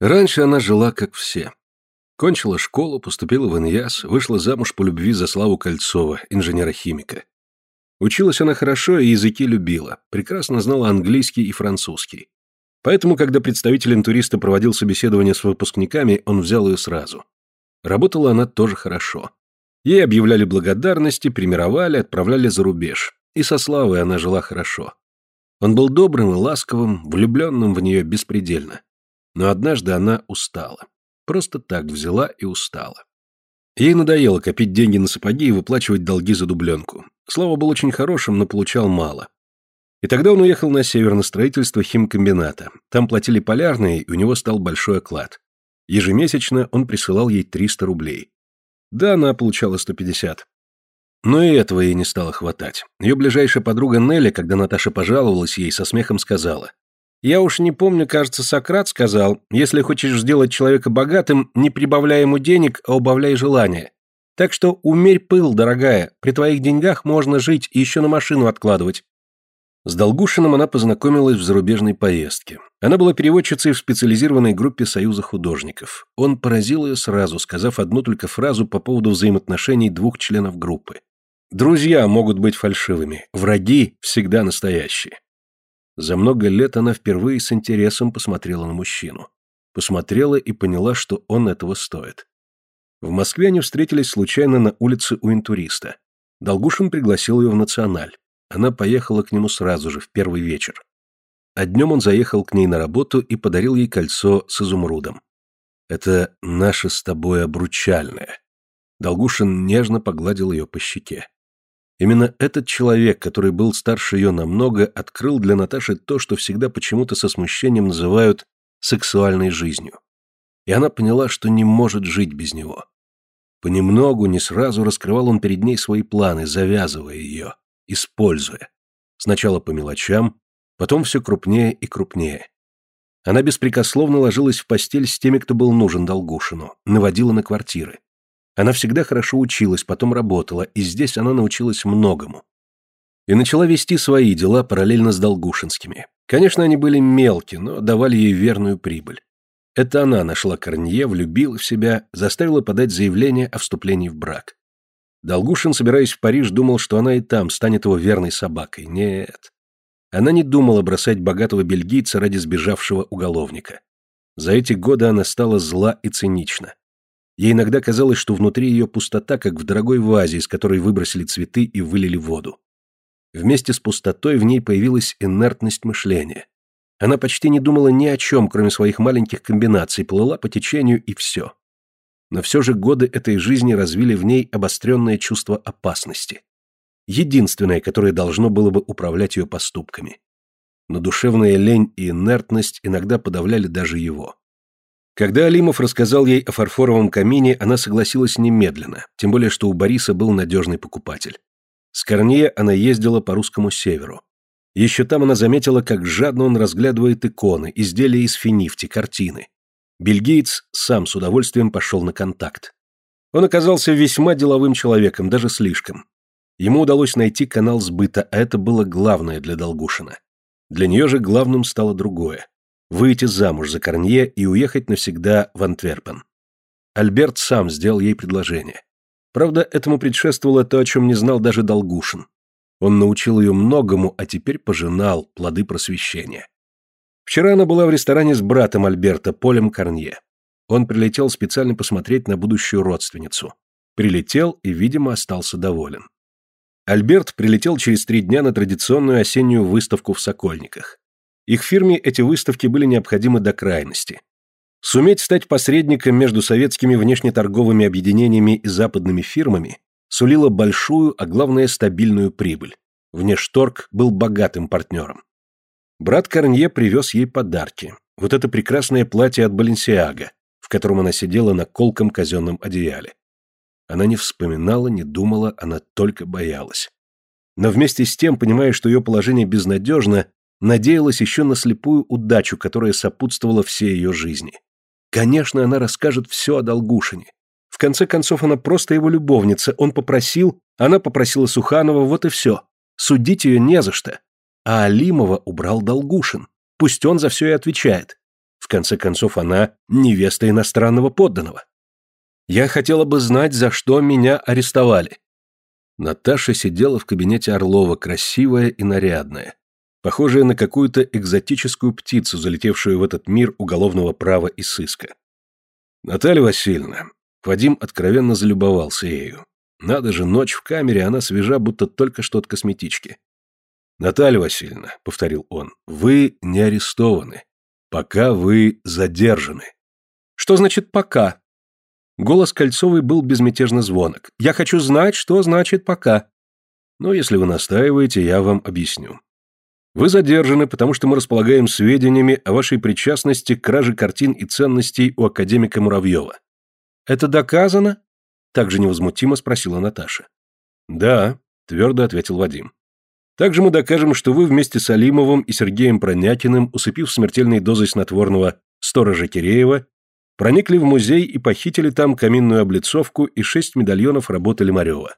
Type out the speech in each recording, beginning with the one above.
Раньше она жила как все. Кончила школу, поступила в ИНЯС, вышла замуж по любви за Славу Кольцова, инженера-химика. Училась она хорошо и языки любила, прекрасно знала английский и французский. Поэтому, когда представитель интуриста проводил собеседование с выпускниками, он взял ее сразу. Работала она тоже хорошо. Ей объявляли благодарности, примировали, отправляли за рубеж. И со Славой она жила хорошо. Он был добрым и ласковым, влюбленным в нее беспредельно. Но однажды она устала. Просто так взяла и устала. Ей надоело копить деньги на сапоги и выплачивать долги за дубленку. Слава был очень хорошим, но получал мало. И тогда он уехал на север на строительство химкомбината. Там платили полярные, и у него стал большой оклад. Ежемесячно он присылал ей 300 рублей. Да, она получала 150. Но и этого ей не стало хватать. Ее ближайшая подруга Нелли, когда Наташа пожаловалась ей, со смехом сказала. «Я уж не помню, кажется, Сократ сказал, если хочешь сделать человека богатым, не прибавляй ему денег, а убавляй желания. Так что умерь пыл, дорогая, при твоих деньгах можно жить и еще на машину откладывать». С Долгушиным она познакомилась в зарубежной поездке. Она была переводчицей в специализированной группе Союза художников. Он поразил ее сразу, сказав одну только фразу по поводу взаимоотношений двух членов группы. Друзья могут быть фальшивыми, враги всегда настоящие. За много лет она впервые с интересом посмотрела на мужчину. Посмотрела и поняла, что он этого стоит. В Москве они встретились случайно на улице у интуриста. Долгушин пригласил ее в «Националь». Она поехала к нему сразу же, в первый вечер. А днем он заехал к ней на работу и подарил ей кольцо с изумрудом. «Это наше с тобой обручальное». Долгушин нежно погладил ее по щеке. Именно этот человек, который был старше ее намного, открыл для Наташи то, что всегда почему-то со смущением называют сексуальной жизнью. И она поняла, что не может жить без него. Понемногу, не сразу раскрывал он перед ней свои планы, завязывая ее, используя. Сначала по мелочам, потом все крупнее и крупнее. Она беспрекословно ложилась в постель с теми, кто был нужен Долгушину, наводила на квартиры. Она всегда хорошо училась, потом работала, и здесь она научилась многому. И начала вести свои дела параллельно с Долгушинскими. Конечно, они были мелкие, но давали ей верную прибыль. Это она нашла Корнье, влюбила в себя, заставила подать заявление о вступлении в брак. Долгушин, собираясь в Париж, думал, что она и там станет его верной собакой. Нет. Она не думала бросать богатого бельгийца ради сбежавшего уголовника. За эти годы она стала зла и цинична. Ей иногда казалось, что внутри ее пустота, как в дорогой вазе, из которой выбросили цветы и вылили воду. Вместе с пустотой в ней появилась инертность мышления. Она почти не думала ни о чем, кроме своих маленьких комбинаций, плыла по течению и все. Но все же годы этой жизни развили в ней обостренное чувство опасности. Единственное, которое должно было бы управлять ее поступками. Но душевная лень и инертность иногда подавляли даже его. Когда Алимов рассказал ей о фарфоровом камине, она согласилась немедленно, тем более что у Бориса был надежный покупатель. С Корнея она ездила по русскому северу. Еще там она заметила, как жадно он разглядывает иконы, изделия из финифти, картины. Бельгиец сам с удовольствием пошел на контакт. Он оказался весьма деловым человеком, даже слишком. Ему удалось найти канал сбыта, а это было главное для Долгушина. Для нее же главным стало другое выйти замуж за Корнье и уехать навсегда в Антверпен. Альберт сам сделал ей предложение. Правда, этому предшествовало то, о чем не знал даже Долгушин. Он научил ее многому, а теперь пожинал плоды просвещения. Вчера она была в ресторане с братом Альберта, Полем Корнье. Он прилетел специально посмотреть на будущую родственницу. Прилетел и, видимо, остался доволен. Альберт прилетел через три дня на традиционную осеннюю выставку в Сокольниках. Их фирме эти выставки были необходимы до крайности. Суметь стать посредником между советскими внешнеторговыми объединениями и западными фирмами сулило большую, а главное стабильную прибыль. Внешторг был богатым партнером. Брат Корнье привез ей подарки. Вот это прекрасное платье от Баленсиага, в котором она сидела на колком казенном одеяле. Она не вспоминала, не думала, она только боялась. Но вместе с тем, понимая, что ее положение безнадежно, надеялась еще на слепую удачу, которая сопутствовала всей ее жизни. Конечно, она расскажет все о Долгушине. В конце концов, она просто его любовница, он попросил, она попросила Суханова, вот и все. Судить ее не за что. А Алимова убрал Долгушин. Пусть он за все и отвечает. В конце концов, она невеста иностранного подданного. Я хотела бы знать, за что меня арестовали. Наташа сидела в кабинете Орлова, красивая и нарядная, похожая на какую-то экзотическую птицу, залетевшую в этот мир уголовного права и сыска. Наталья Васильевна, Вадим откровенно залюбовался ею. Надо же, ночь в камере, она свежа, будто только что от косметички. «Наталья Васильевна», — повторил он, — «вы не арестованы. Пока вы задержаны». «Что значит «пока»?» Голос Кольцовой был безмятежно звонок. «Я хочу знать, что значит «пока». «Ну, если вы настаиваете, я вам объясню. Вы задержаны, потому что мы располагаем сведениями о вашей причастности к краже картин и ценностей у академика Муравьева». «Это доказано?» Также невозмутимо спросила Наташа. «Да», — твердо ответил Вадим. «Также мы докажем, что вы вместе с Алимовым и Сергеем Пронякиным, усыпив смертельной дозой снотворного сторожа Киреева, проникли в музей и похитили там каминную облицовку и шесть медальонов работы Лемарева.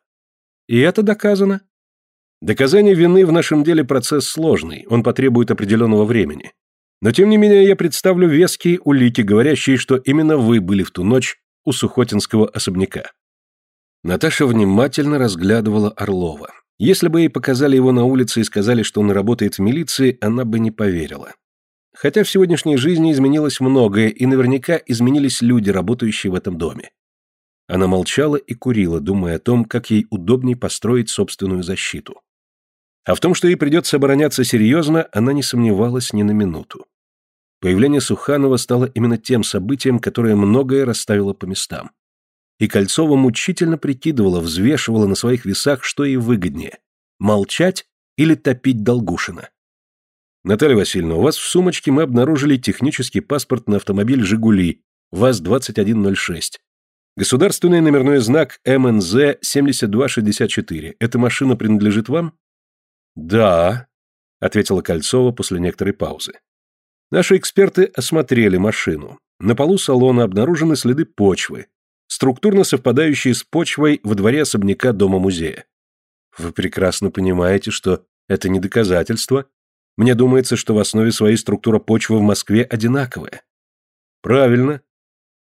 И это доказано?» Доказание вины в нашем деле процесс сложный, он потребует определенного времени. Но тем не менее я представлю веские улики, говорящие, что именно вы были в ту ночь у Сухотинского особняка. Наташа внимательно разглядывала Орлова. Если бы ей показали его на улице и сказали, что он работает в милиции, она бы не поверила. Хотя в сегодняшней жизни изменилось многое, и наверняка изменились люди, работающие в этом доме. Она молчала и курила, думая о том, как ей удобней построить собственную защиту. А в том, что ей придется обороняться серьезно, она не сомневалась ни на минуту. Появление Суханова стало именно тем событием, которое многое расставило по местам и Кольцова мучительно прикидывала, взвешивала на своих весах, что ей выгоднее – молчать или топить Долгушина. Наталья Васильевна, у вас в сумочке мы обнаружили технический паспорт на автомобиль «Жигули» ВАЗ-2106. Государственный номерной знак МНЗ-7264. Эта машина принадлежит вам? Да, ответила Кольцова после некоторой паузы. Наши эксперты осмотрели машину. На полу салона обнаружены следы почвы, структурно совпадающие с почвой во дворе особняка дома-музея. Вы прекрасно понимаете, что это не доказательство. Мне думается, что в основе своей структура почвы в Москве одинаковая. Правильно.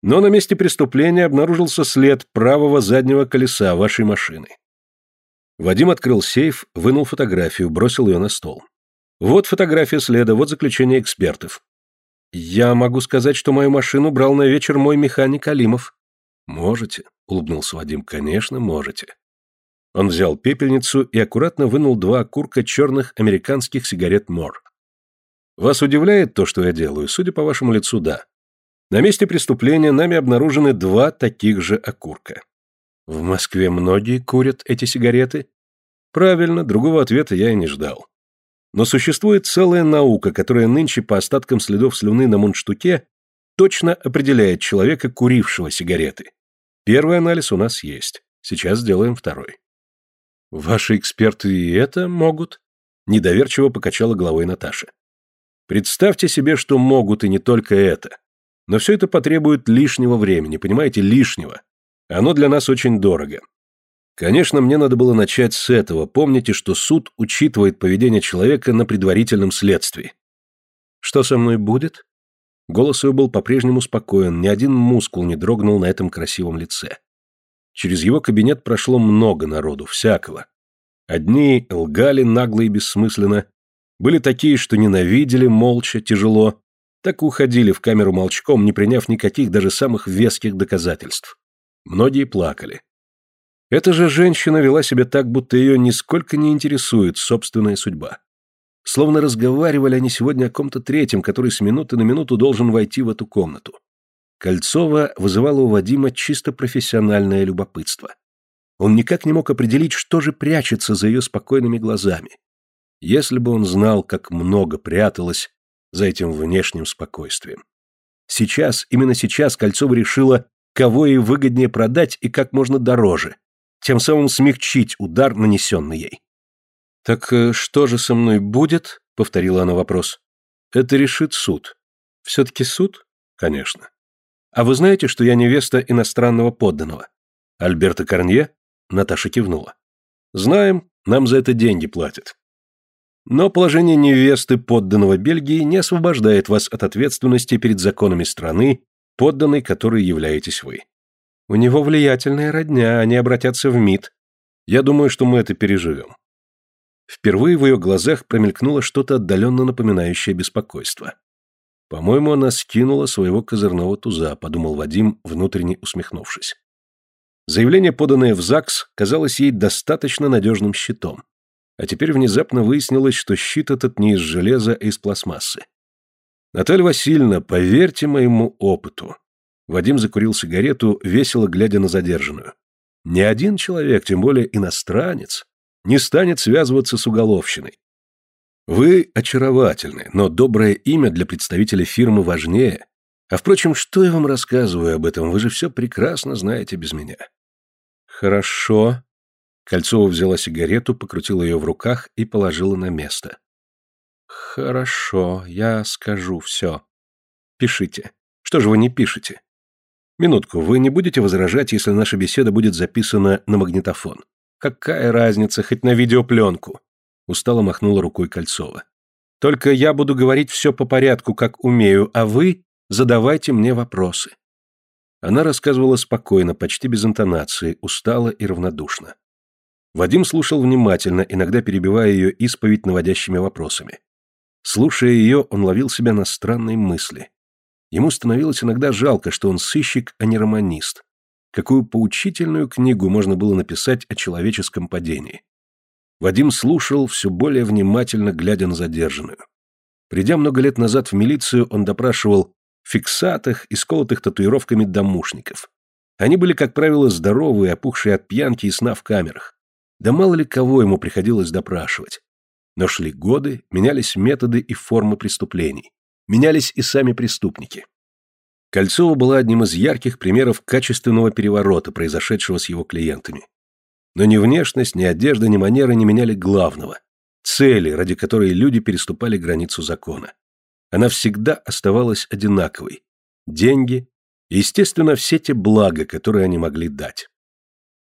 Но на месте преступления обнаружился след правого заднего колеса вашей машины. Вадим открыл сейф, вынул фотографию, бросил ее на стол. Вот фотография следа, вот заключение экспертов. Я могу сказать, что мою машину брал на вечер мой механик Алимов. «Можете», — улыбнулся Вадим, — «конечно, можете». Он взял пепельницу и аккуратно вынул два окурка черных американских сигарет Мор. «Вас удивляет то, что я делаю? Судя по вашему лицу, да. На месте преступления нами обнаружены два таких же окурка. В Москве многие курят эти сигареты? Правильно, другого ответа я и не ждал. Но существует целая наука, которая нынче по остаткам следов слюны на мундштуке точно определяет человека, курившего сигареты. Первый анализ у нас есть. Сейчас сделаем второй. Ваши эксперты и это могут? Недоверчиво покачала головой Наташа. Представьте себе, что могут и не только это. Но все это потребует лишнего времени, понимаете, лишнего. Оно для нас очень дорого. Конечно, мне надо было начать с этого. Помните, что суд учитывает поведение человека на предварительном следствии. Что со мной будет? Голос его был по-прежнему спокоен, ни один мускул не дрогнул на этом красивом лице. Через его кабинет прошло много народу, всякого. Одни лгали нагло и бессмысленно, были такие, что ненавидели, молча, тяжело, так и уходили в камеру молчком, не приняв никаких даже самых веских доказательств. Многие плакали. Эта же женщина вела себя так, будто ее нисколько не интересует собственная судьба. Словно разговаривали они сегодня о ком-то третьем, который с минуты на минуту должен войти в эту комнату. Кольцова вызывала у Вадима чисто профессиональное любопытство. Он никак не мог определить, что же прячется за ее спокойными глазами. Если бы он знал, как много пряталось за этим внешним спокойствием. Сейчас, именно сейчас Кольцова решила, кого ей выгоднее продать и как можно дороже, тем самым смягчить удар, нанесенный ей. «Так э, что же со мной будет?» — повторила она вопрос. «Это решит суд». «Все-таки суд?» «Конечно». «А вы знаете, что я невеста иностранного подданного?» «Альберта Корнье?» Наташа кивнула. «Знаем, нам за это деньги платят». Но положение невесты подданного Бельгии не освобождает вас от ответственности перед законами страны, подданной которой являетесь вы. У него влиятельная родня, они обратятся в МИД. Я думаю, что мы это переживем. Впервые в ее глазах промелькнуло что-то отдаленно напоминающее беспокойство. По-моему, она скинула своего козырного туза, подумал Вадим, внутренне усмехнувшись. Заявление, поданное в ЗАГС, казалось ей достаточно надежным щитом. А теперь внезапно выяснилось, что щит этот не из железа, а из пластмассы. Наталья Васильевна, поверьте моему опыту. Вадим закурил сигарету, весело глядя на задержанную. Ни один человек, тем более иностранец, не станет связываться с уголовщиной. Вы очаровательны, но доброе имя для представителя фирмы важнее. А впрочем, что я вам рассказываю об этом, вы же все прекрасно знаете без меня. Хорошо. Кольцова взяла сигарету, покрутила ее в руках и положила на место. Хорошо, я скажу все. Пишите. Что же вы не пишете? Минутку, вы не будете возражать, если наша беседа будет записана на магнитофон? Какая разница, хоть на видеопленку? Устало махнула рукой Кольцова. Только я буду говорить все по порядку, как умею, а вы задавайте мне вопросы. Она рассказывала спокойно, почти без интонации, устало и равнодушно. Вадим слушал внимательно, иногда перебивая ее исповедь наводящими вопросами. Слушая ее, он ловил себя на странные мысли. Ему становилось иногда жалко, что он сыщик, а не романист, какую поучительную книгу можно было написать о человеческом падении. Вадим слушал, все более внимательно глядя на задержанную. Придя много лет назад в милицию, он допрашивал фиксатых и сколотых татуировками домушников. Они были, как правило, здоровые, опухшие от пьянки и сна в камерах. Да мало ли кого ему приходилось допрашивать. Но шли годы, менялись методы и формы преступлений. Менялись и сами преступники. Кольцова была одним из ярких примеров качественного переворота, произошедшего с его клиентами. Но ни внешность, ни одежда, ни манеры не меняли главного – цели, ради которой люди переступали границу закона. Она всегда оставалась одинаковой – деньги и, естественно, все те блага, которые они могли дать.